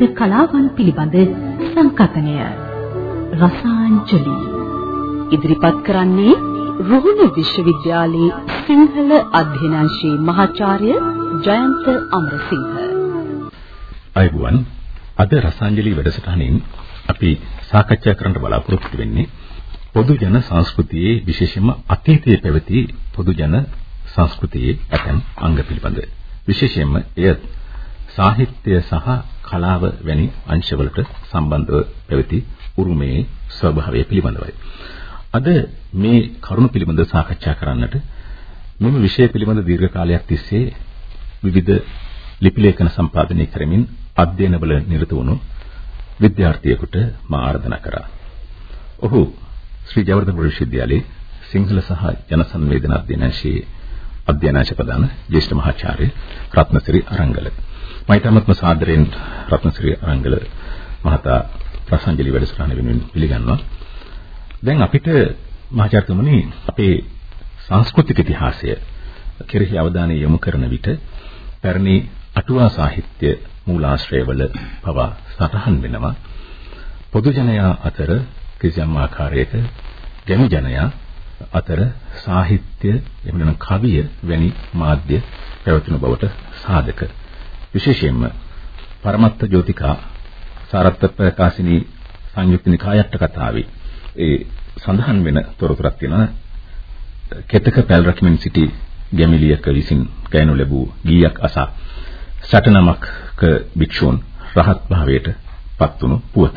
ලලිත කලාවන් පිළිබඳ සංකතනය? රසාංජලි. ඉදිරිපත් කරන්නේ රුහුණ විශ්වවිද්‍යාලයේ සිංහල අධ්‍යනාංශයේ මහාචාර්ය ජයන්ත අමරසිංහ. අයුවන් අද රසාංජලි වැඩසටහනින් අපි සාකච්ඡා කරන්න බලාපොරොත්තු වෙන්නේ පොදු ජන සංස්කෘතියේ විශේෂයෙන්ම අතීතයේ පැවති පොදු ජන සංස්කෘතියේ ඇතැම් අංග පිළිබඳ. විශේෂයෙන්ම එය සාහිත්‍ය සහ කලාව වැනි අංශවලට සම්බන්ධව පැවති උරුමයේ ස්වභාවය පිළිබඳවයි. අද මේ කරුණු පිළිබඳව සාකච්ඡා කරන්නට මෙම විෂය පිළිබඳ දීර්ඝ කාලයක් තිස්සේ විවිධ ලිපි ලේඛන සම්පාදනය කරමින් අධ්‍යයනවල නිරත වුණු විද්‍යාර්ථියෙකුට මා ආරාධනා කරා. ඔහු ශ්‍රී ජයවර්ධන විශ්වවිද්‍යාලයේ සිංහල සහ ජන සංවේදන අධ්‍යයනාංශයේ අධ්‍යයනාංශ ප්‍රධාන ජ්‍යෙෂ්ඨ මහාචාර්ය රත්නසිරි අරංගල. මම ඊටමත්ම සාදරයෙන් රත්නසිරි අරංගල මහතා ප්‍රසංජලි වැඩසටහන වෙනුවෙන් පිළිගන්නවා. දැන් අපිට මහාචාර්යතුමනි අපේ සංස්කෘතික ඉතිහාසය කෙරෙහි අවධානය යොමු කරන විට පැරණි අටුවා සාහිත්‍ය මූලාශ්‍රයවල පවා සටහන් වෙනවා පොදු ජනයා අතර කිසියම් ආකාරයක ගැමි ජනයා අතර සාහිත්‍ය එහෙම කවිය වැනි මාධ්‍ය පැවතුණු බවට සාධක විශේෂයෙන්ම පරමත්ත ජෝතිකා සාරත්ත ප්‍රකාශිනී සංයුක්ත නිකායට්ට කතාවේ ඒ සඳහන් වෙන තොරතුරක් තියෙනවා කෙතක පැල් රකිමින් සිටි ගැමිලියක විසින් ගයනු ලැබූ ගීයක් අසා සටනමක් භික්ෂූන් රහත් භාවයට පත්වුණු පුවත.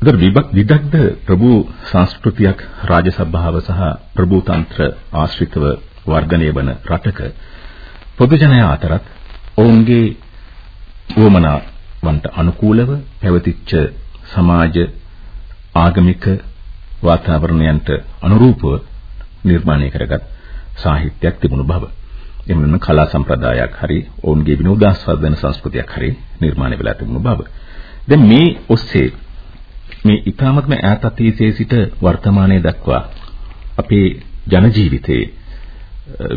ඒතර විදග්ධ ප්‍රභූ සංස්කෘතියක් රාජසභාව සහ ප්‍රභූ තන්ත්‍ර ආශ්‍රිතව වර්ධනය වන රටක පොදු ජනයා අතරත් ඔවුන්ගේ උවමනාවන්ට අනුකූලව පැවතිච්ච සමාජ ආගමික වාතාවරණයන්ට අනුරූපව නිර්මාණය කරගත් සාහිත්‍යයක් තිබුණු බව. එමුණන කලා සම්ප්‍රදායක් හරි ඔවුන්ගේ විනෝදාස්වාදන සංස්කෘතියක් හරි නිර්මාණය වෙලා තිබුණු බව. දැන් මේ ඔස්සේ මේ ඊ타මත්ම ඈත අතීතයේ සිට වර්තමානයේ දක්වා අපේ ජන ජීවිතයේ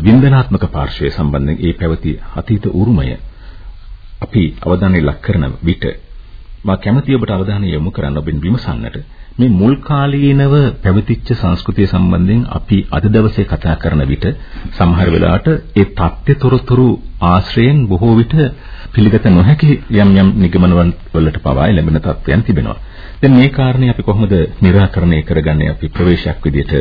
වින්දනාත්මක පාර්ශවය සම්බන්ධයෙන් ඒ පැවති අතීත උරුමය අපි අවධානය ලක් කරන විට මා කැමති ඔබට අවධානය යොමු කරන්න ඔබෙන් විමසන්නට මේ මුල් කාලීනව පැවතිච්ච සංස්කෘතිය සම්බන්ධයෙන් අපි අද දවසේ කතා කරන විට සමහර වෙලාවට ඒ தත්ත්වතරතුරු ආශ්‍රයෙන් බොහෝ විට පිළිගත නොහැකි යම් යම් නිගමනවන් වලට පවා ලැබෙන තත්ත්වයන් තිබෙනවා. දැන් මේ කාරණේ අපි කොහොමද निराකරණය කරගන්නේ අපි ප්‍රවේශයක් විදිහට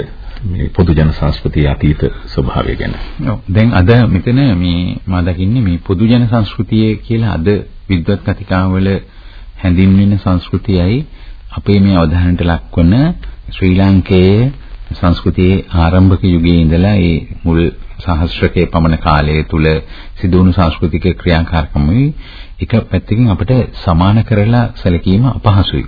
මේ පොදු ජන සංස්කෘතියේ අතීත ස්වභාවය ගැන. ඔව් දැන් අද මෙතන මේ මා දකින්නේ මේ පොදු ජන සංස්කෘතිය කියලා අද විද්වත් කතිකාවල හැඳින්වෙන සංස්කෘතියයි අපේ මේ අවධානයට ලක්වන ශ්‍රී ලාංකේය සංස්කෘතියේ ආරම්භක යුගයේ ඉඳලා ඒ මුල් සහස්‍රකයේ පමණ කාලය තුල සිදුවුණු සංස්කෘතික ක්‍රියාකාරකමයි එක පැත්තකින් අපිට සමාන කරලා සැලකීම අපහසුයි.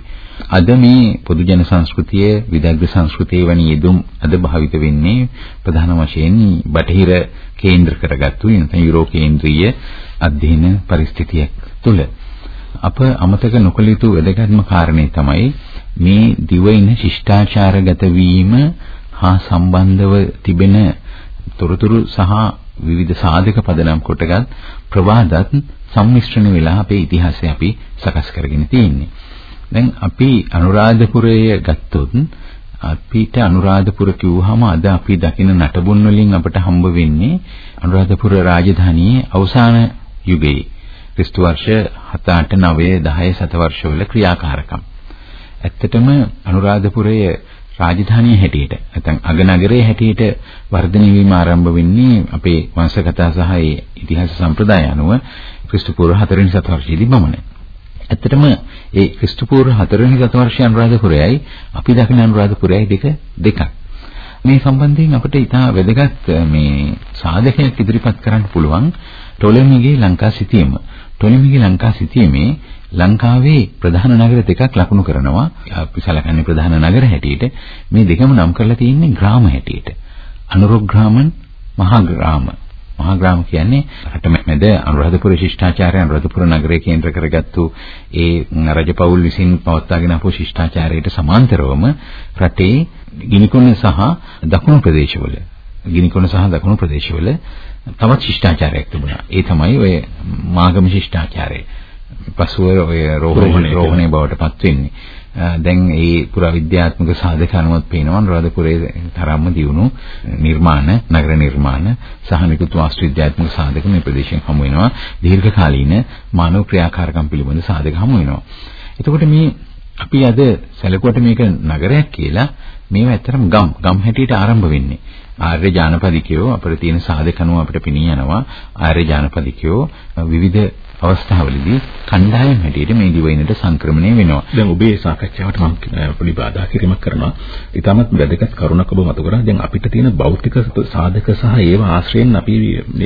අද මේ පොදු ජන සංස්කෘතිය විදග්ධ සංස්කෘතිය වැනි යෙදුම් අද භාවිත වෙන්නේ ප්‍රධාන වශයෙන් බටහිර කේන්ද්‍ර කරගත්තු නැත්නම් යුරෝ කේන්ද්‍රීය අධ්‍යයන පරිස්ථිතියක් තුළ අප අමතක නොකළ යුතු වැදගත්ම කාරණේ තමයි මේ දිවයින ශිෂ්ටාචාරගත වීම හා සම්බන්ධව තිබෙන තොරතුරු සහ විවිධ සාධක පදනම් කොටගත් ප්‍රවාදත් සම්මිශ්‍රණ වෙලා අපේ ඉතිහාසය අපි සකස් කරගෙන තියෙන්නේ. දැන් අපි අනුරාධපුරය ගත්තොත් අපිට අනුරාධපුර කිව්වහම අද අපි දකින නටබුන් වලින් අපට හම්බ වෙන්නේ අනුරාධපුර රාජධානියේ අවසාන යුගයේ ක්‍රිස්තු වර්ෂ 7 8 9 10 සතවර්ෂවල ක්‍රියාකාරකම්. ඇත්තටම අනුරාධපුරයේ රාජධානිය හැටියට නැත්නම් අගනගරයේ හැටියට වර්ධනය වීම ආරම්භ වෙන්නේ අපේ වංශකථා සහ ඒ ඉතිහාස සම්ප්‍රදාය අනුව ක්‍රිස්තු පූර්ව 4 වෙනි සතවර්ෂයේදී පමණයි. ඇත්තටම ඒ ක්‍රිස්තු පූර්ව 4 වෙනි සතවර්ෂයේ අනුරාධපුරයයි අපි දකින අනුරාධපුරයයි දෙක දෙකක්. මේ සම්බන්ධයෙන් අපිට ඉතා වැදගත් මේ සාධකයක් ඉදිරිපත් කරන්න පුළුවන් ටොලෙමිගේ ලංකා සිතියම. ටොලෙමිගේ ලංකා සිතියමේ ලංකාවේ ප්‍රධාන නගර දෙකක් ලකුණු කරනවා. අපි සලකන්නේ ප්‍රධාන නගර හැටියට මේ දෙකම නම් කරලා තියෙන්නේ ග්‍රාම හැටියට. අනුරුග්‍රාමන් මහා ග්‍රාම මහා ග්‍රාම කියන්නේ රටමැද අනුරාධපුර ශිෂ්ටාචාරය අනුරාධපුර නගරය කේන්ද්‍ර කරගත්තු ඒ රජපෞල් විසින් පවත්වාගෙන ආපු ශිෂ්ටාචාරයට සමාන්තරවම රටේ ගිනිකුණ සහ දකුණු ප්‍රදේශවල ගිනිකොන සහ දකුණු ප්‍රදේශවල තවත් ශිෂ්ටාචාරයක් තිබුණා. ඒ තමයි ඔය මාගම ශිෂ්ටාචාරය. පසුව ඔය රෝහණේ බවට පත් වෙන්නේ. දැන් ඒ පුරාවිද්‍යාත්මක සාධක අනුවත් පේනවා අනුරාධපුරයේ තරම්ම දියුණු නිර්මාණ නගර නිර්මාණ සහ නිකුත් වාස්තුවිද්‍යාත්මක සාධක මේ ප්‍රදේශයෙන් හමු වෙනවා. දීර්ඝකාලීන මානව ක්‍රියාකාරකම් පිළිබඳ සාධක හමු වෙනවා. එතකොට මේ අපි අද සැලකුවට මේක නගරයක් කියලා මේව ඇත්තටම ගම් ගම් හැටියට ආරම්භ වෙන්නේ ආර්ය ජානපදිකයෝ අපිට තියෙන සාධක අනුව අපිට පිනී යනවා ආර්ය ජානපදිකයෝ විවිධ අවස්ථාවලදී කණ්ඩායම් හැටියට මේ දිවයිනට සංක්‍රමණය වෙනවා. දැන් ඔබේ සාකච්ඡාවට මම පොඩි බාධා කිරීමක් කරනවා. ඊටමත් වැදගත් කරුණක් ඔබ මතු කරා. දැන් අපිට තියෙන භෞතික සාධක සහ ඒව ආශ්‍රයෙන් අපි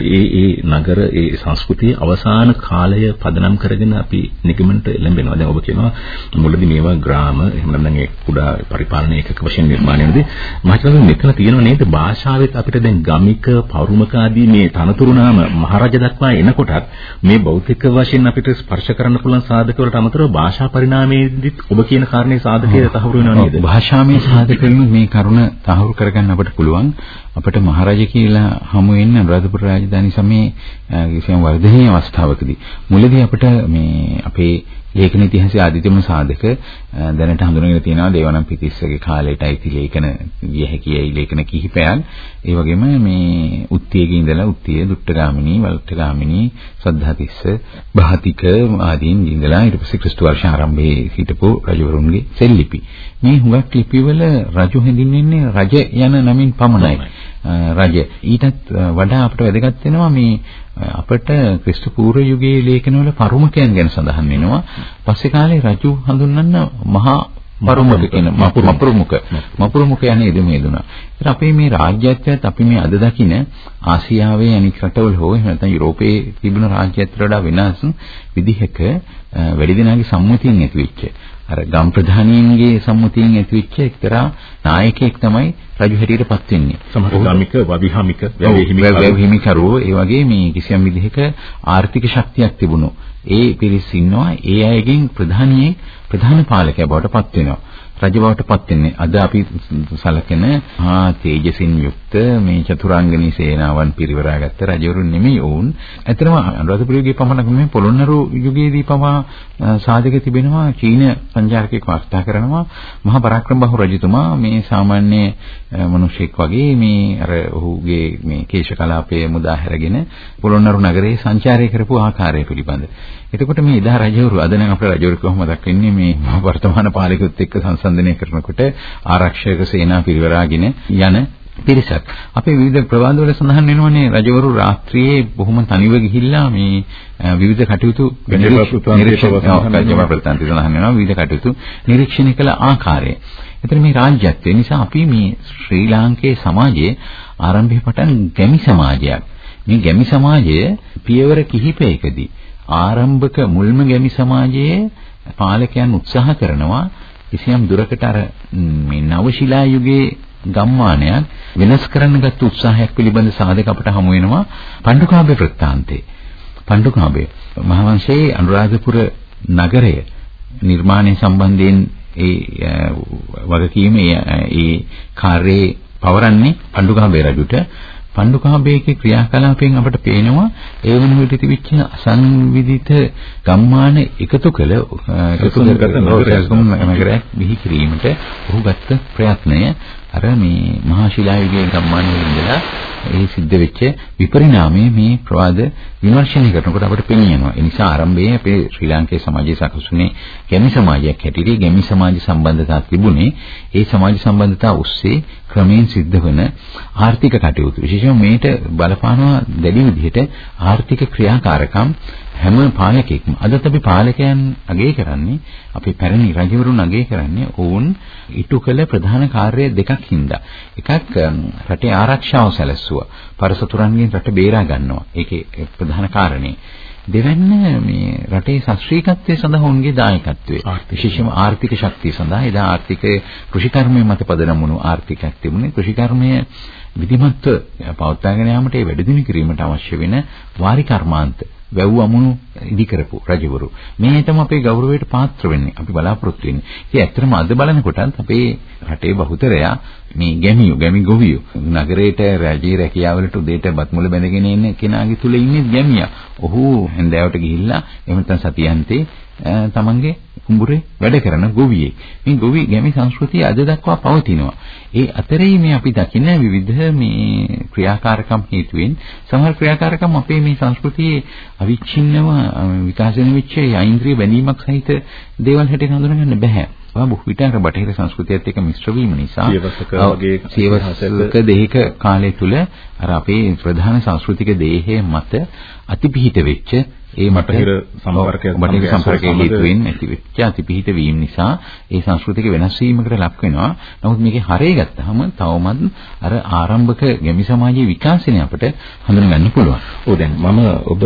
ඒ ඒ නගර ඒ සංස්කෘතියේ අවසාන කාලය පදනම් කරගෙන අපි නිගමනට එළඹෙනවා. දැන් ඔබ කියනවා මුලදී මේවා ග්‍රාම එහෙම නැත්නම් ඒ කුඩා පරිපාලන ඒකක වශයෙන් නිර්මාණය වෙනදී මම හිතනවා මෙතන තියෙනවා නේද භාෂාවෙත් අපිට දැන් ගමික පෞරුමක ආදී මේ තනතුරු නාම මහරජ දක්වා එනකොටත් මේ භෞතික මූලික වශයෙන් අපිට ස්පර්ශ කරන්න පුළුවන් සාධක වලට අමතරව භාෂා පරිණාමයේදීත් ඔබ කියන කාරණේ සාධකයේ තහවුරු වෙනව නේද? භාෂාමය සාධකෙන් මේ කරුණ තහවුරු කරගන්න අපිට පුළුවන්. අපිට මහරජා කියලා හමු වෙන්න අනුරාධපුර රාජධානි සමයේ කිසියම් වර්ධනීය අවස්ථාවකදී මුලදී අපිට මේ අපේ ලේඛන ඉතිහාසයේ ආදිතම සාධක දැනට හඳුනගෙන තියෙනවා දේවානම් පිටිස්සගේ කාලයට අයිති ලේඛන විය හැකියි ලේඛන කිහිපයක්. ඒ වගේම මේ උත්තියගේ ඉඳලා උත්තිය, දුට්ටගාමිනී, වල්ට්ටගාමිනී, සද්ධාතිස්ස, බහතික ආදීන් ඉඳලා ඊට පස්සේ ක්‍රිස්තු වර්ෂ ආරම්භයේ හිටපු රජවරුන්ගේ සෙල්ලිපි. මේ හුඟක් ලිපිවල රජු හැඳින්වෙන්නේ රජ යන නමින් පමණයි. රජ ඊටත් වඩා අපට වැදගත් වෙනවා මේ අපට ක්‍රිස්තු පූර්ව යුගයේ ලේඛනවල පරුමකයන් ගැන සඳහන් වෙනවා. පස්සේ කාලේ රජු හඳුන්වන්න මහා පරුමුක කියන මපුරුමුක මපුරුමුක යන්නේ දෙමෙදුනා. ඒත් අපේ මේ රාජ්‍යත්වයත් අපි මේ අද දකින ආසියාවේ අනික් රටවල හෝ එහෙම නැත්නම් යුරෝපයේ තිබුණ රාජ්‍යත්වයට වඩා වෙනස් විදිහක වැඩි දිනාගේ සම්මුතියෙන් ඇතිවෙච්ච අර ගම් ප්‍රධානීන්ගේ සම්මුතියෙන් ඇතිවෙච්ච එක්තරා නායකයෙක් තමයි රජු හැටියටපත් වෙන්නේ. සමහරවික වවිහමික වැවිහිමිකරුවෝ ඒ වගේ මේ කිසියම් විදිහක ආර්ථික ශක්තියක් තිබුණු ඒ පිරිස් ඉන්නවා ඒ අයගෙන් ප්‍රධානියෙක් ප්‍රධාන පාලකයා බවට පත් වෙනවා. රජ බවට පත් වෙන්නේ. අද අපි සලකන මහා තේජසින් යුක්ත මේ චතුරාංගනී සේනාවන් පිරිවරාගත්ත රජවරු නෙමෙයි වුන්. ඇත්තටම අනුරාධපුර යුගයේ පමණක් නෙමෙයි පොළොන්නරු යුගයේදී පවා සාධක තිබෙනවා චීන සංචාරකයෙක් වාර්තා කරනවා මහා පරාක්‍රමබහු රජතුමා මේ සාමාන්‍ය මිනිසෙක් වගේ මේ අර ඔහුගේ මේ කේශ කලාපයේ මුදා හැරගෙන පොළොන්නරු නගරයේ සංචාරය කරපු ආකාරය පිළිබඳ. එතකොට මේ එදා රජවරු අද නම් අපේ රජවරු කොහොමදක් වෙන්නේ මේ වර්තමාන පාලකයොත් එක්ක සංසන්දනය කරනකොට ආරක්ෂක සේනා පිරිවරාගෙන යන පිරිසක්. අපේ විවිධ ප්‍රවාදවල සඳහන් වෙනවනේ රජවරු රාත්‍රියේ බොහොම තනිව ගිහිල්ලා මේ විවිධ කටයුතු නිරීක්ෂණ ප්‍රතිපත්ති සඳහන් වෙනවා විවිධ කටයුතු නිරීක්ෂණය කළ ආකාරය. එතන මේ රාජ්‍යත්වය නිසා අපි මේ ශ්‍රී ලාංකේය සමාජයේ ආරම්භයේ පටන් ගැමි සමාජයක්. මේ ගැමි සමාජය පියවර කිහිපයකදී ආරම්භක මුල්ම ගැමි සමාජයේ පාලකයන් උත්සාහ කරනවා කිසියම් දුරකට අර මේ නවශිලා යුගයේ ගම්මානයක් වෙනස් කරන්න ගත්ත උත්සාහයක් පිළිබඳ සාධක අපට හමු වෙනවා පණ්ඩුකාභය වෘත්තාන්තේ. පණ්ඩුකාභය මහවංශයේ අනුරාධපුර නගරය නිර්මාණය සම්බන්ධයෙන් ඒ වගකීම ඒ කාර්යයේ පවරන්නේ පණ්ඩුකාභය රජුට. පණ්ඩුකාභයගේ ක්‍රියාකලාපයෙන් අපට පේනවා ඒ වන විට තිබිච්ච අසංවිධිත ගම්මාන එකතු කළ එකතු කරගත නගරයක් බිහි කිරීමට ඔහු ගත්ත ප්‍රයත්නය අර මේ මහා ශිලා යුගයේ ගම්මානවල ඉඳලා ඒ සිද්ධ වෙච්ච විපරිණාමය මේ ප්‍රවාද විමර්ශනය කරනකොට අපිට පෙනෙනවා. ඒ නිසා ආරම්භයේ අපේ ශ්‍රී ලාංකේය සමාජයේ සකසුනේ ගැමි සමාජයක් හැටියට ගැමි සමාජ සම්බන්ධතා තිබුණේ ඒ සමාජ සම්බන්ධතා ඔස්සේ ක්‍රමයෙන් සිද්ධ වෙන ආර්ථික කටයුතු. විශේෂයෙන්ම මේට බලපානවා දැඩි විදිහට ආර්ථික ක්‍රියාකාරකම් හැම පාලකෙක්ම අදත් අපි පාලකයන් අගය කරන්නේ අපි පැරණි රජවරුන් අගය කරන්නේ ඔවුන් ඉටු කළ ප්‍රධාන කාර්ය දෙකක් හින්දා. එකක් රටේ ආරක්ෂාව සැලසුවා. පරසතුරන්ගෙන් රට බේරා ගන්නවා. ඒකේ ප්‍රධාන කාරණේ. දෙවැන්න මේ රටේ ශාස්ත්‍රීයත්වයේ සඳහා උන්ගේ දායකත්වය විශේෂම ආර්ථික ශක්තිය සඳහා එදා ආර්ථික කෘෂිකර්මයේ මත පදනම් වුණු ආර්ථිකයක් තිබුණේ කෘෂිකර්මය විධිමත්ව පවත්වාගෙන යාමට ඒ වැඩිදිමි කිරීමට අවශ්‍ය වෙන වාරි කර්මාන්ත වැව් අමුණු ඉදි කරපු රජවරු. මේටම අපේ ගෞරවයට පාත්‍ර වෙන්නේ. අපි බලාපොරොත්තු වෙන්නේ. ඉතින් ඇත්තටම අද බලනකොටත් අපේ රටේ බහුතරයා මේ ගැමියෝ ගැමි ගොවියෝ නගරේට රජයේ රැකියාවලට උදේට බත් මුල බැඳගෙන ඉන්න කෙනාගේ තුල ඉන්නේ ගැමියා. ඔහු හැන්දෑවට ගිහිල්ලා එහෙම නැත්නම් සතියන්තේ තමන්ගේ කුඹුරේ වැඩ කරන ගොවියෙක්. මේ ගොවි ගැමි සංස්කෘතිය අද දක්වා පවතිනවා. ඒ අතරේ මේ අපි දකින විවිධ මේ ක්‍රියාකාරකම් හේතුවෙන් සමහර ක්‍රියාකාරකම් අපේ මේ සංස්කෘතියේ අවිච්ඡින්නව විකාශනය වෙච්ච යින්ද්‍රිය බැඳීමක් සහිත දේවල් හැටියට හඳුනගන්න බෑ. ඔය බොහෝ විට අර බටහිර සංස්කෘතියත් එක්ක මිශ්‍ර වීම නිසා සියවසක වගේ සියවසක දෙහික කාලය තුල අර අපේ ප්‍රධාන සංස්කෘතික දේහය මත අතිපිහිට වෙච්ච ඒ බටහිර සම්පර්කයක් බටහිර සම්පර්කයේ හේතුවෙන් ඇතිවෙච්ච අතිපිහිට වීම නිසා ඒ සංස්කෘතික වෙනස් වීමකට ලක් වෙනවා. නමුත් මේකේ හරය ගත්තාම තවමත් අර ආරම්භක ගැමි සමාජයේ විකාශනය අපිට හඳුනගන්න පුළුවන්. ඔව් දැන් මම ඔබ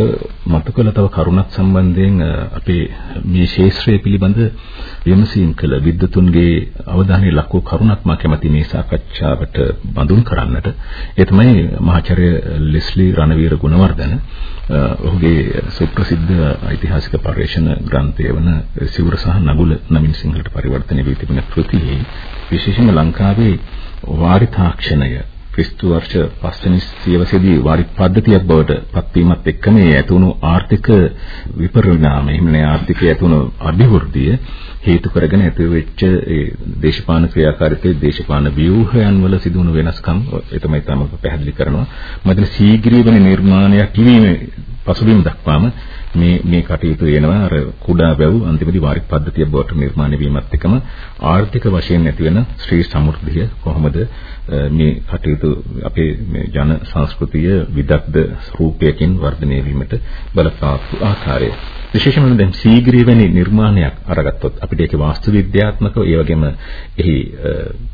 මතු කළ තව කරුණක් සම්බන්ධයෙන් අපේ මේ ශාස්ත්‍රය පිළිබඳ විමසීම් කළ විද්වතුන්ගේ අවධානය ලක් වූ කරුණක් මා කැමති මේ සාකච්ඡාවට බඳුන් කරන්නට. ඒ තමයි මහාචාර්ය ලෙස්ලි රණවීර ගුණවර්ධන ඔහුගේ සුප්‍රසිද්ධ ඓතිහාසික පර්යේෂණ ග්‍රන්ථය වන සිවුර සහ නගුල නමින් සිංහලට පරිවර්තනය වී තිබෙන කෘතියේ විශේෂයෙන්ම ලංකාවේ වාරි තාක්ෂණය ක්‍රිස්තු වර්ෂ 5 වෙනි සියවසේදී වාරි පද්ධතියක් බවට පත්වීමත් එක්ක මේ ඇතුණු ආර්ථික විපරිණාමය එහෙම නැත්නම් ආර්ථිකයේ ඇතුණු අභිවෘද්ධිය හේතු කරගෙන ඇතිවෙච්ච ඒ දේශපාලන ක්‍රියාකාරීත්වයේ දේශපාලන ව්‍යුහයන් වල සිදුවුණු වෙනස්කම් ඒ තමයි තමයි පැහැදිලි කරනවා. මම ශීඝ්‍රීය වෙන නිර්මාණයක් කිරීමේ පසුබිම දක්වාම මේ මේ කටයුතු වෙනවා අර කුඩා වැව් අන්තිමදී වාරික පද්ධතිය බවට නිර්මාණය වීමත් එක්කම ආර්ථික වශයෙන් ඇති වෙන ශ්‍රී සමෘද්ධිය කොහොමද මේ කටයුතු අපේ මේ ජන සංස්කෘතිය විදග්ධ රූපයකින් වර්ධනය වීමට බලපාපු ආකාරය. විශේෂයෙන්ම දැන් සීග්‍රී වැනි නිර්මාණයක් අරගත්තොත් අපිට ඒකේ වාස්තු විද්‍යාත්මකව ඒ වගේම එහි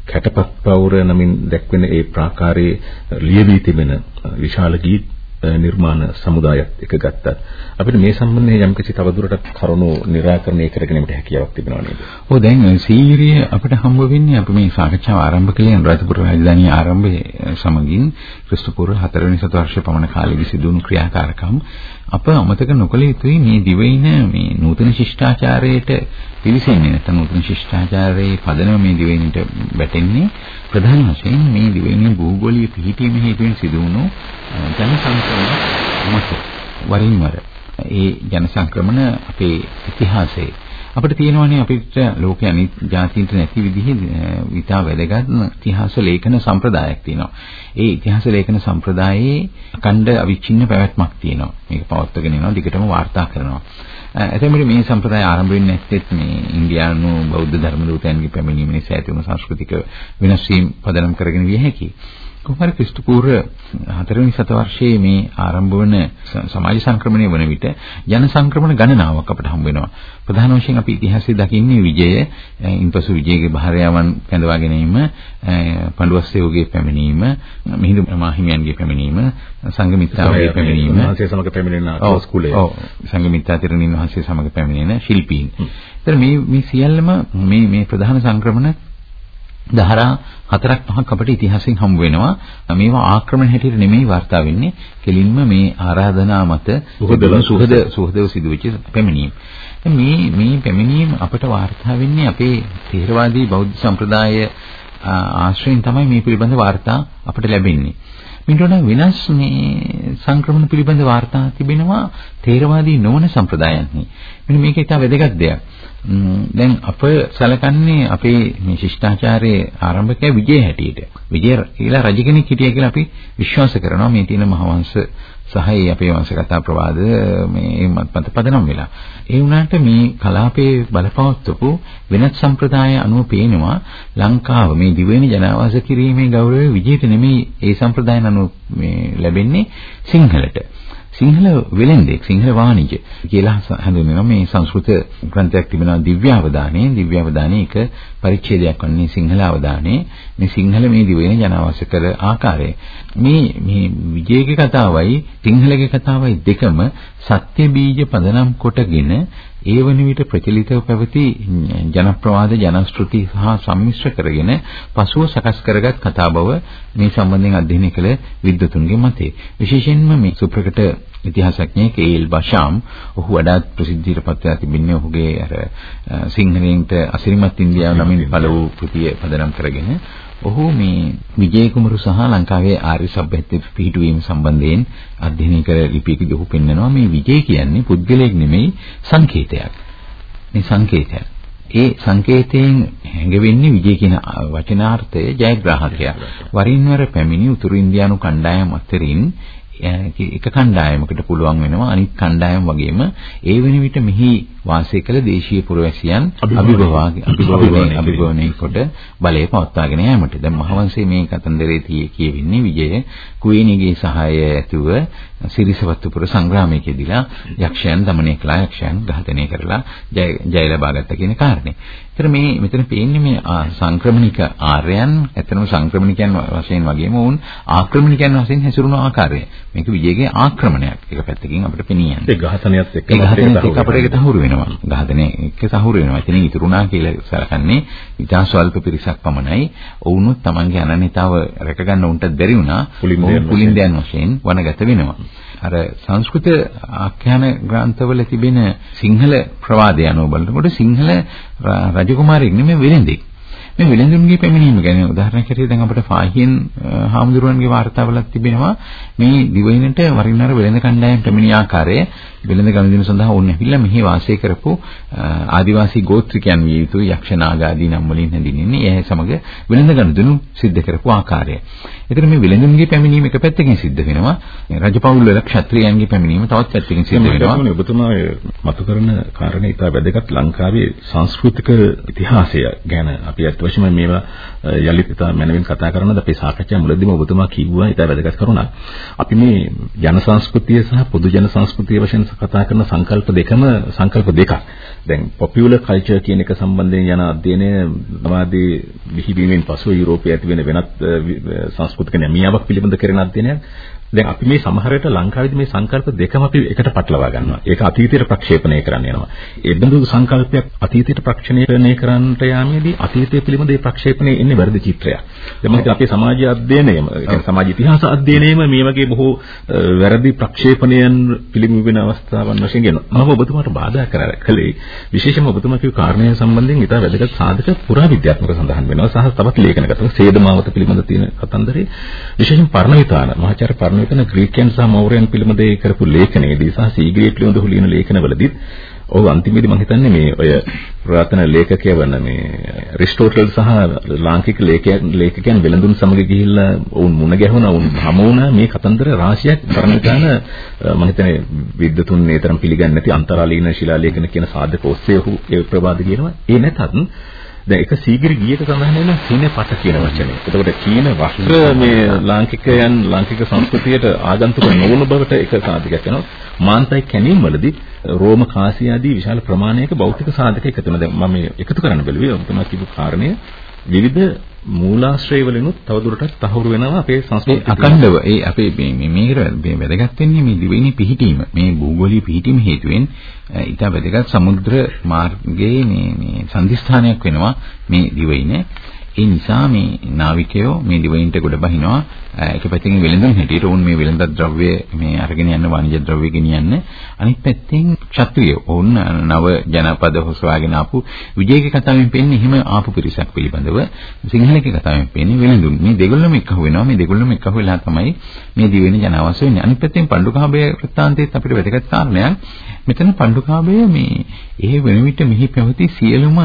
කැටපත් පවුර නමින් දැක්වෙන ඒ ප්‍රාකාරයේ ලියවී තිබෙන විශාල ගීත නිර්මාණ සමුදායත් එක ගත්තත් අපිට මේ සම්බන්ධයෙන් යම්කිසි තවදුරටත් කරුණු निराකරණය කරගැනීමට හැකියාවක් තිබෙනවා නේද? ඔව් දැන් සීරිය අපිට හම්බ වෙන්නේ අපි මේ සාකච්ඡාව ආරම්භ කළේ අනුරාධපුර රාජධානිය ආරම්භයේ සමගින් ක්‍රිස්තු පූර්ව 4 වෙනි සතවර්ෂ පමණ කාලෙදි සිදුවුණු ක්‍රියාකාරකම් අප අමතක නොකළ යුතුයි මේ දිවයින මේ නූතන ශිෂ්ටාචාරයට පිවිසෙන්නේ නැත්නම් නූතන ශිෂ්ටාචාරයේ පදනම මේ දිවයිනට වැටෙන්නේ. ප්‍රධාන වශයෙන් මේ දිවයිනේ භූගෝලීය පිහිටීම හේතුවෙන් සිදුවුණු ජන සංක්‍රමණ මත වරින් වර. ඒ ජන සංක්‍රමණ අපේ ඉතිහාසයේ අපිට තියෙනවානේ අපිට ලෝකයේ අනිත් ජාතීන්ට නැති විදිහේ විතා වැදගත් ඉතිහාස ලේඛන සම්ප්‍රදායක් තියෙනවා. ඒ ඉතිහාස ලේඛන සම්ප්‍රදායේ අකණ්ඩ අවිච්ඡින්න පැවැත්මක් තියෙනවා. මේක පවත්වාගෙන යනවා දිගටම වාර්තා කරනවා. එතෙමෙලි මේ සම්ප්‍රදාය ආරම්භ වෙන්නේ නැත්තේත් මේ ඉන්දියානු බෞද්ධ ධර්ම දූතයන්ගේ පැමිණීම නිසා ඇති වුණු සංස්කෘතික වෙනස් වීම පදනම් කරගෙන විය හැකියි. කොහොමද ක්‍රිස්තු පූර්ව 4 වෙනි සතවර්ෂයේ මේ ආරම්භ වන සමාජ සංක්‍රමණය වන විට ජන සංක්‍රමණ ගණනාවක් අපට හම්බ වෙනවා. ප්‍රධාන වශයෙන් අපි ඉතිහාසයේ දකින්නේ විජය, ඉන්පසු විජයගේ භාර්යාවන් කැඳවා ගැනීම, පඬුවස්සේවගේ පැමිණීම, මිහිඳු මාහිමියන්ගේ පැමිණීම, සංඝමිත්තාගේ පැමිණීම, වහන්සේ සමග පැමිණෙන ආස්කුලය. ඔව් සංඝමිත්තා තිරණින් වහන්සේ සමග පැමිණෙන ශිල්පීන්. ඒතර මේ මේ සියල්ලම මේ මේ ප්‍රධාන සංක්‍රමණ දහරා හතරක් පහක් අපිට ඉතිහාසයෙන් හම්බ වෙනවා. මේවා ආක්‍රමණ හැටියට නෙමෙයි වාර්තා වෙන්නේ. කෙලින්ම මේ ආරාධනා මත සුහද සුහදව සිදුවෙච්ච පැමිණීම්. මේ මේ පැමිණීම් අපිට වාර්තා වෙන්නේ අපේ තේරවාදී බෞද්ධ සම්ප්‍රදාය ආශ්‍රයෙන් තමයි මේ පිළිබඳ වාර්තා අපිට ලැබෙන්නේ. මිට වඩා වෙනස් මේ සංක්‍රමණ පිළිබඳ වාර්තා තිබෙනවා තේරවාදී නොවන සම්ප්‍රදායන්හි. මෙන්න මේක ඉතා වැදගත් දෙයක්. දැන් අප සැලකන්නේ අපේ මේ ශිෂ්ටාචාරයේ ආරම්භකයා විජය හැටියට. විජය කියලා රජ කෙනෙක් හිටියා කියලා අපි විශ්වාස කරනවා මේ තියෙන මහවංශ සහ අපේ වංශ කතා ප්‍රවාද මේ මත පදනම් වෙලා. ඒ වුණාට මේ කලාපයේ බලපවත්වපු වෙනත් සම්ප්‍රදාය අනුව පේනවා ලංකාව මේ දිවෙන ජනාවාස කිරීමේ ගෞරවය විජයට නෙමෙයි ඒ සම්ප්‍රදායන් අනුව මේ ලැබෙන්නේ සිංහලට. සිංහල වෙලෙන්දෙක් සිංහල වාණිජ කියලා හඳුන්වනවා මේ සංස්කෘත ග්‍රන්ථයක් තිබෙනවා. දිව්‍යාවදානේ දිව්‍යාවදානේ එක පරිච්ඡේදයක් වන්නේ සිංහල අවදානේ මේ සිංහල මේ දිවෙන ජනවාස කර ආකාරය. මේ මේ විජේගේ කතාවයි සිංහලගේ කතාවයි දෙකම සත්‍ය බීජ පදනම් කොටගෙන ඒ වන විට ප්‍රචලිතව පැවති ජනප්‍රවාද ජනශ්‍රුති සහ සම්මිශ්‍ර කරගෙන පසුව සකස් කරගත් කතා බව මේ සම්බන්ධයෙන් අධ්‍යයනය කළ විද්වතුන්ගේ මතය. විශේෂයෙන්ම මේ සුප්‍රකට ඉතිහාසඥයෙක් ඒල් බෂාම් ඔහු වඩාත් ප්‍රසිද්ධියට පත් වෙලා තිබෙන්නේ ඔහුගේ අර සිංහලෙන්ට අසිරිමත් ඉන්දියාව නමින් පළ වූ කෘතිය පදනම් කරගෙන ඔහු මේ විජය කුමරු සහ ලංකාවේ ආර්ය සભ્યත්ව පිහිටුවීම සම්බන්ධයෙන් අධ්‍යයනය කර ලිපියකදී ඔහු පෙන්නනවා මේ විජය කියන්නේ පුද්ගලයෙක් නෙමෙයි සංකේතයක්. මේ සංකේතයක්. ඒ සංකේතයෙන් හැඟෙන්නේ විජය කියන වචනාර්ථය ජයග්‍රාහකයා. වරින් වර පැමිණි උතුරු ඉන්දියානු කණ්ඩායම් අතරින් එක කණ්ඩායමකට පුළුවන් වෙනවා අනිත් කණ්ඩායම වගේම ඒ වෙන විට මෙහි වාසය කළ දේශීය පුරවැසියන් අභිභවනයේ අභිභවනයේ කොට බලය පවත්වාගෙන යාමට. දැන් මහවංශයේ මේ කතන්දරේ තියේ කියවෙන්නේ විජය කුවේණිගේ සහාය ඇතුව සිරිසවත්තුපුර සංග්‍රාමයේදීලා යක්ෂයන් দমনය කළා යක්ෂයන් ඝාතනය කරලා ජය ජය ලබාගත්ත කියන කාරණේ. ඒතර මේ මෙතන පේන්නේ මේ සංක්‍රමණික ආර්යයන්, ඇතනම සංක්‍රමණිකයන් වශයෙන් වගේම වුන් ආක්‍රමණිකයන් වශයෙන් හැසිරුණු ආකාරය. මේක විජයගේ ආක්‍රමණයක්. ඒක පැත්තකින් අපිට පෙනී යන්නේ. ඒ ඝාතනයත් එක්ක අපිට ඒක තහවුරු වෙනවා. ඝාතනය එක්ක සහුරු වෙනවා. එතනින් ඉතුරුනා කියලා සලකන්නේ ඉතා ස්වල්ප පිරිසක් පමණයි. ඔවුනුත් Tamanගේ අනන්‍යතාව රැකගන්න උන්ට බැරි වුණා. පුලින්දයන් වශයෙන් වනගත වෙනවා. අර සංස්කෘත ආඛ්‍යාන ග්‍රන්ථවල තිබෙන සිංහල ප්‍රවාදය අනුව බලනකොට සිංහල රජකුමාරයෙක් නෙමෙයි වෙලෙන්දෙක්. මේ වෙළඳුන්ගේ පැමිණීම ගැන උදාහරණයක් හැටියට දැන් අපිට ෆාහියන් හාමුදුරුවන්ගේ වාර්තාවලක් තිබෙනවා. මේ දිවයිනට වරින් වර වෙළඳ කණ්ඩායම් පැමිණි ආකාරය වෙළඳ ගනුදෙනු සඳහා ඕන ඇවිල්ලා මෙහි වාසය කරපු ආදිවාසී ගෝත්‍රිකයන් විය යුතු යක්ෂනාග ආදී නම් වලින් හැඳින්වෙන්නේ ඒ සමග වෙළඳ ගනුදෙනු සිද්ධ කරපු ආකාරය. එතන මේ වෙළඳුන්ගේ පැමිණීම එක පැත්තකින් සිද්ධ වෙනවා. රජපෞල් වල ක්ෂත්‍රියයන්ගේ පැමිණීම තවත් පැත්තකින් සිද්ධ වෙනවා. ඔබතුමා මතු කරන කාරණේ ඉතා වැදගත් ලංකාවේ සංස්කෘතික ඉතිහාසය ගැන අපි අත් වශයෙන්ම මේවා යලිත් ඉතා මනවින් කතා කරනද අපේ සාකච්ඡා මුලදීම ඔබතුමා කිව්වා ඉතා වැදගත් කරුණක්. අපි මේ ජන සංස්කෘතිය සහ පොදු ජන සංස්කෘතිය වශයෙන් කතා කරන සංකල්ප දෙකම සංකල්ප දෙකක්. දැන් පොපියුලර් කල්චර් කියන එක සම්බන්ධයෙන් යන අධ්‍යයනය සමාජයේ බිහිවීමෙන් පසු යුරෝපයේ ඇති වෙන වෙනත් සංස්කෘතික නැමියාවක් පිළිබඳ කරන අධ්‍යයනයක් දැන් අපි මේ සමහරට ලංකාවේදී මේ සංකල්ප දෙකම අපි එකට පටලවා ගන්නවා. ඒක අතීතයට ප්‍රක්ෂේපණය කරන්න යනවා. ඒ බඳු සංකල්පයක් අතීතයට ප්‍රක්ෂේපණය කරන්නට යාමේදී අතීතය පිළිබඳ ඒ ප්‍රක්ෂේපණය එන්නේ වැරදි චිත්‍රයක්. දැන් මම අපේ සමාජ අධ්‍යයනයම, සමාජ ඉතිහාස අධ්‍යයනයේම මේ වගේ බොහෝ වැරදි ප්‍රක්ෂේපණයන් පිළිඹු වෙන අවස්ථාවන් වශයෙන් ගෙනවා. මම ඔබතුමාට බාධා කරලා කලේ විශේෂයෙන්ම ඔබතුමා කියු කාරණය සම්බන්ධයෙන් ඉතා වැදගත් සාධක පුරාවිද්‍යාත්මක සඳහන් වෙනවා. සහ තවත් ලේඛනගත සේදමාවත පිළිබඳ තියෙන කතන්දරේ විශේෂයෙන් පර්ණවිතාන මහාචාර්ය පර්ණ මෙතන ග්‍රීකයන් සහ මෞර්යයන් පිළිබඳ ඒ කරපු ලේඛනයේදී සහ සීග්‍රීක පිළිබඳව ලියන ලේඛනවලදීත් ඔව් අන්තිමේදී මම හිතන්නේ මේ ඔය පුරාතන ලේඛකයා වන මේ ඇරිස්ටෝටල් සහ ලාංකික ලේඛකයන් ලේඛකයන් වෙළඳුන් සමග ගිහිල්ලා වුන් මුණ ගැහුණා වුන් හමු වුණා. මේ කතන්දර රාශියක් පරණතාන මම හිතන්නේ විද්වතුන් නේතරම් පිළිගන්නේ නැති අන්තරාලීන ශිලා ලේඛන කියන සාධක ඔස්සේ ඔහු ඒ ප්‍රවාද කියනවා. ඒ නැතත් දැන් එක සීගිරි ගියක සඳහන් වෙන සීන පට කියන වචනේ. එතකොට කීන වස්ත්‍ර මේ ලාංකිකයන් ලාංකික සංස්කෘතියට ආගන්තුක නොවන බවට එක සාධකයක් වෙනවා. මාන්තයි කැණීම් වලදී රෝම කාසිය ආදී විශාල ප්‍රමාණයක භෞතික සාධක එකතු වෙනවා. දැන් මම එකතු කරන්න බැලුවේ ඔබතුමා කියපු කාරණය විවිධ මූලාශ්‍රය වලිනුත් තවදුරටත් තහවුරු වෙනවා අපේ සංස්කෘතිය. අකණ්ඩව ඒ අපේ මේ මේකට වැදගත් වෙන්නේ මේ දිවයිනේ පිහිටීම. මේ භූගෝලීය පිහිටීම හේතුවෙන් ඊට වැදගත් සමුද්‍ර මාර්ගයේ මේ මේ සංදිස්ථානයක් වෙනවා මේ දිවයිනේ. ඒ නිසා මේ නාවිකයෝ මේ දිවයින්ට ගොඩ බහිනවා. එක පැත්තකින් වෙළඳන් හැටියට උන් මේ වෙළඳ ද්‍රව්‍ය මේ අරගෙන යන වාණිජ ද්‍රව්‍ය ගෙනියන්න. අනිත් පැත්තෙන් ක්ෂත්‍රිය උන් නව ජනපද හොසවාගෙන ආපු විජේගේ කතාවෙන් පෙන්නේ එහෙම ආපු පිරිසක් පිළිබඳව. සිංහලකේ කතාවෙන් පෙන්නේ වෙළඳුන්. මේ දෙගොල්ලම එක්කහුව වෙනවා. මේ දෙගොල්ලම එක්කහුව වෙලා තමයි මේ දිවෙන ජනවාස වෙන්නේ. අනිත් පැත්තෙන් පණ්ඩුකාභය වෘත්තාන්තයේත් අපිට වැදගත් කාරණයක්. මෙතන පණ්ඩුකාභය මේ ඒ වෙන විට මෙහි පැවති සියලුම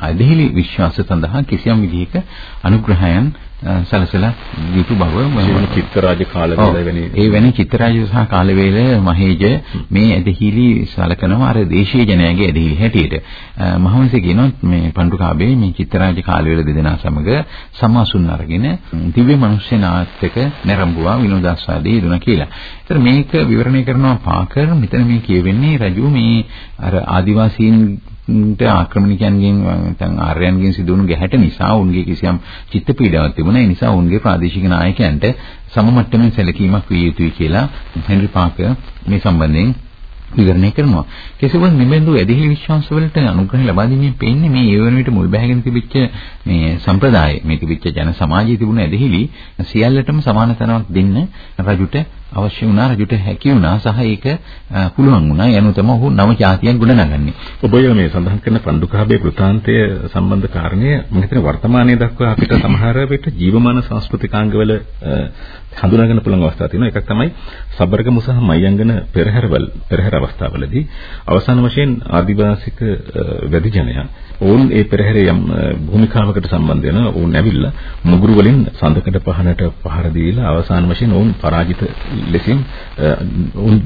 අදහිලි විශ්වාස සඳහා කිසියම් විදිහක අනුග්‍රහයන් සලසලා යුතු බව ජීවන චිත්තරාජ කාලවේල වෙනි ඒ වෙනි චිත්තරාජ සහ කාලවේල මහේජ මේ ඇදහිලි සලකනවා අර දේශීය ජනයාගේ ඇදහිලි හැටියට. මහවංශය කියනවා මේ පණ්ඩුකාභේ මේ චිත්තරාජ කාලවේල දෙදෙනා සමග සමාසුන් අරගෙන දිව්‍ය මනුෂ්‍ය නාටක නැරඹුවා විනෝදාස්වාදයේ දුනා කියලා. ඒතර මේක විවරණය කරනවා පාකර්. මෙතන මේ කියවෙන්නේ රජු මේ අර ආදිවාසීන් ට ආක්‍රමණිකයන්ගෙන් නැත්නම් ආර්යයන්ගෙන් සිදුවුණු ගැහැට නිසා උන්ගේ කිසියම් චිත්ත පීඩාවක් තිබුණා. ඒ නිසා උන්ගේ ප්‍රාදේශික නායකයන්ට සම මට්ටමේ සැලකීමක් විය යුතුයි කියලා හෙන්රි පාකර් මේ සම්බන්ධයෙන් විවරණය කරනවා. කෙසේවත් මෙබඳු ඇදහිලි විශ්වාස වලට අනුග්‍රහ ලබා දීමෙන් පෙන්නේ මේ ඒ වෙන විට මුල් බැහැගෙන තිබිච්ච මේ සම්ප්‍රදාය මේ තිබිච්ච ජන සමාජයේ තිබුණ ඇදහිලි සියල්ලටම සමාන තැනක් දෙන්න රජුට අවශ්‍ය වුණා රජුට හැකි වුණා සහ ඒක පුළුවන් වුණා යනු තම ඔහු නව જાතියක් ගොඩනගන්නේ. ඔබ මේ සඳහන් කරන පණ්ඩුකාභය වෘතාන්තය සම්බන්ධ කාරණය මම හිතන්නේ වර්තමානයේ දක්වා අපිට සමහර විට ජීවමාන සංස්කෘතිකාංගවල හඳුනාගන්න පුළුවන් අවස්ථා තියෙනවා. එකක් තමයි සබරගමු සහ මයංගන පෙරහැරවල පෙරහැර අවස්ථාවලදී අවසාන වශයෙන් ආදිවාසික වැඩි ජනයා ඔවුන් ඒ පෙරහැරේ යම් භූමිකාවකට සම්බන්ධ වෙන ඔවුන් ඇවිල්ලා මුගුරු වලින් සඳකඩ පහනට පහර දීලා අවසාන වශයෙන් ඔවුන් පරාජිත ලෙසින් ඔවුන්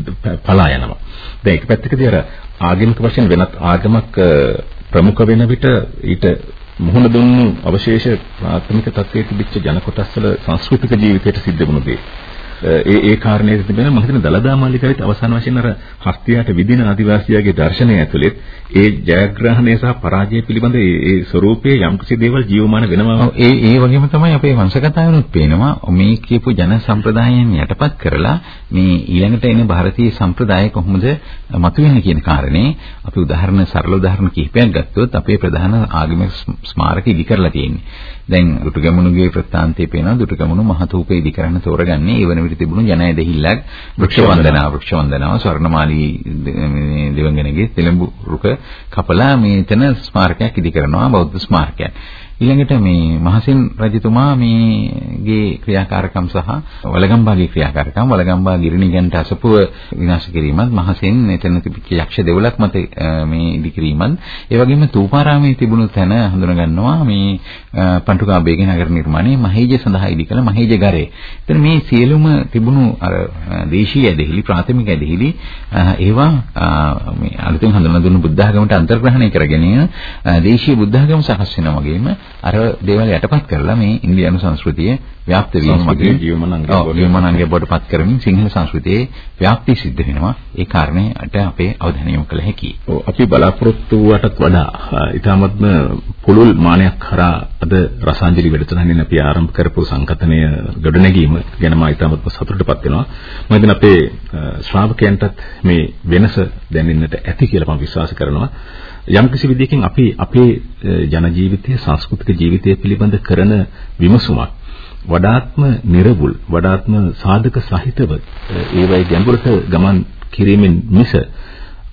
පලා යනවා. දැන් එක පැත්තකදී අර ආගමික වශයෙන් වෙනත් ආගමක් ප්‍රමුඛ වෙන විට ඊට මුහුණ දුන්නු අවශේෂ ප්‍රාථමික තත්ත්වයේ තිබිච්ච ජන කොටස්වල සංස්කෘතික ජීවිතයට සිද්ධ වුණු දේ. ඒ ඒ කාරණේ තිබෙන මම හිතන දලදා මාලිකාවෙත් අවසාන වශයෙන් අර හස්තියට විදින ආදිවාසියාගේ දර්ශනය ඇතුළෙත් ඒ ජයග්‍රහණය සහ පරාජය පිළිබඳ ඒ ස්වરૂපයේ යම්කිසි දේවල් ජීවමාන වෙනවා. ඒ ඒ වගේම තමයි අපේ වංශකතාවනොත් පේනවා මේ කියපු ජන සම්ප්‍රදායන් යටපත් කරලා මේ ඊළඟට එන ಭಾರತೀಯ සම්ප්‍රදාය කොහොමද මතුවෙන්නේ කියන කාරණේ අපි උදාහරණ සරල උදාහරණ කිහිපයක් ගත්තොත් අපේ ප්‍රධාන ආගමික ස්මාරක ඉදි කරලා තියෙන්නේ. දැන් දුටුගැමුණුගේ ප්‍රත්‍යාන්තයේ පේනවා. දුටුගැමුණු මහතූපේ ඉදි කරන්න තෝරගන්නේ. ඒ වන විට තිබුණු ජනය දෙහිල්ලක්. වෘක්ෂ වන්දනාව වෘක්ෂ වන්දනාව ස්වර්ණමාලී දෙවංගනගේ තෙලඹු රුක කපලා මේතන ස්මාරකයක් ඉදි කරනවා බෞද්ධ ස්මාරකයක්. ඊළඟට මේ මහසින් රජතුමා මේගේ ක්‍රියාකාරකම් සහ වලගම්බාගේ ක්‍රියාකාරකම් වලගම්බා ගිරිණිගන්ට අසපුව විනාශ කිරීමත් මහසින් එතන තිබිච්ච යක්ෂ දෙවලක් මත මේ ඉදි කිරීමත් ඒ වගේම තූපාරාමයේ තිබුණු තැන හඳුනගන්නවා මේ පන්ටුකාබේගේ නගර නිර්මාණය මහේජ සඳහා ඉදි කළ මහේජ ගරේ. එතන මේ සියලුම තිබුණු අර දේශීය ඇදහිලි ප්‍රාථමික ඇදහිලි ඒවා මේ අලුතෙන් හඳුන්වා දුන්නු බුද්ධ ආගමට අන්තර්ග්‍රහණය කරගෙන දේශීය බුද්ධ ආගම සකස් වෙනා වගේම අර දේවල් යටපත් කරලා මේ ඉන්දියානු සංස්කෘතිය ව්‍යාප්ත වීම මගින් ජීවමානංගය බවට පත් කරමින් සිංහල සංස්කෘතියේ ව්‍යාප්තිය සිද්ධ වෙනවා. ඒ කාරණේට අපේ අවධානය යොමු කළ හැකියි. අපි බලාපොරොත්තු වුවටත් වඩා ඊටමත්ම පුළුල් මානයක් කරා අද රසාංජලි වැඩසටහනින් අපි ආරම්භ කරපු සංකතනය ගොඩනැගීම ගැන මම ඊටමත්ම සතුටටපත් වෙනවා. මම හිතන අපේ ශ්‍රාවකයන්ටත් මේ වෙනස දැනෙන්නට ඇති කියලා මම විශ්වාස කරනවා. යම්කිසි විදියකින් අපි අපේ ජන ජීවිතයේ සංස්කෘතික ජීවිතය පිළිබඳ කරන විමසුමක් වඩාත්ම නිර්වුල් වඩාත්ම සාධක සහිතව ඒවයි ගැඹුරට ගමන් කිරීමෙන් මිස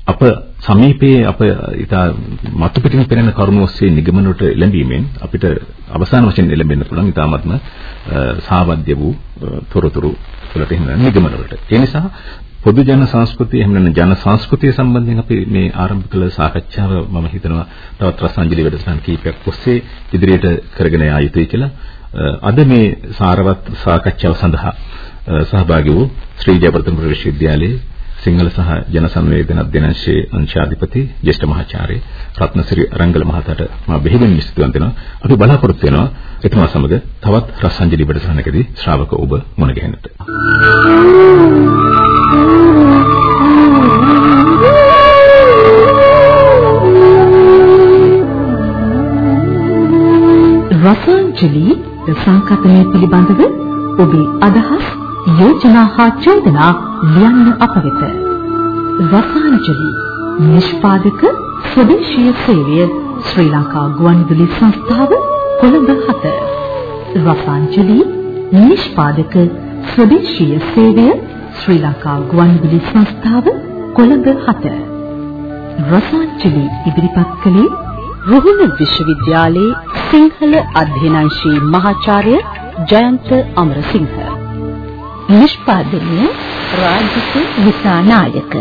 අප සමීපයේ අප ඊට මතු පිටින් පෙනෙන කරුණු ඔස්සේ නිගමනට එළඹීමෙන් අපිට අවසාන වශයෙන් එළඹෙන්න පුළුවන් ඊටාත්ම සාවද්‍ය වූ තොරතුරු වලට එහෙම නිගමන වලට. ඒ නිසා පොදු ජන සංස්කෘතිය එහෙම නැත්නම් ජන සංස්කෘතිය සම්බන්ධයෙන් අපි මේ ආරම්භ කළ සාකච්ඡාව මම හිතනවා තවත් රසාංජලි වැඩසටහන් කීපයක් ඔස්සේ ඉදිරියට කරගෙන යා යුතුයි කියලා. අද මේ සාරවත් සාකච්ඡාව සඳහා සහභාගී වූ ශ්‍රී ජයවර්ධනපුර විශ්වවිද්‍යාලයේ සිංහල සහ ජන සංවේදන අධ්‍යනාංශයේ අංශාධිපති ජ්‍යෙෂ්ඨ මහාචාර්ය රත්නසිරි රංගල මහතාට මම බෙහෙවින් ස්තුතිවන්ත වෙනවා. අපි බලාපොරොත්තු වෙනවා එතුමා සමග තවත් රසංජලි වැඩසටහනකදී ශ්‍රාවක ඔබ මුණ ගැහෙන්නට. රසාංජලි සංකතනය පිළිබඳව ඔබේ අදහස් යෝජනා හා චෝදනා ලියන්න අප වෙත. රසාංජලි නිෂ්පාදක ස්වදේශීය සේවය ශ්‍රී ලංකා ගුවන්විදුලි සංස්ථාව කොළඹ 7. රසාංජලි නිෂ්පාදක ස්වදේශීය සේවය ශ්‍රී ලංකා ගුවන්විදුලි සංස්ථාව කොළඹ 7. රසාංජලි ඉදිරිපත් කළේ රුහුණ විශ්වවිද්‍යාලයේ සිංහල අධ්‍යනාංශී මහාචාර්ය ජයන්ත අමරසිංහ නිෂ්පාදනය රාජිත විසානායක.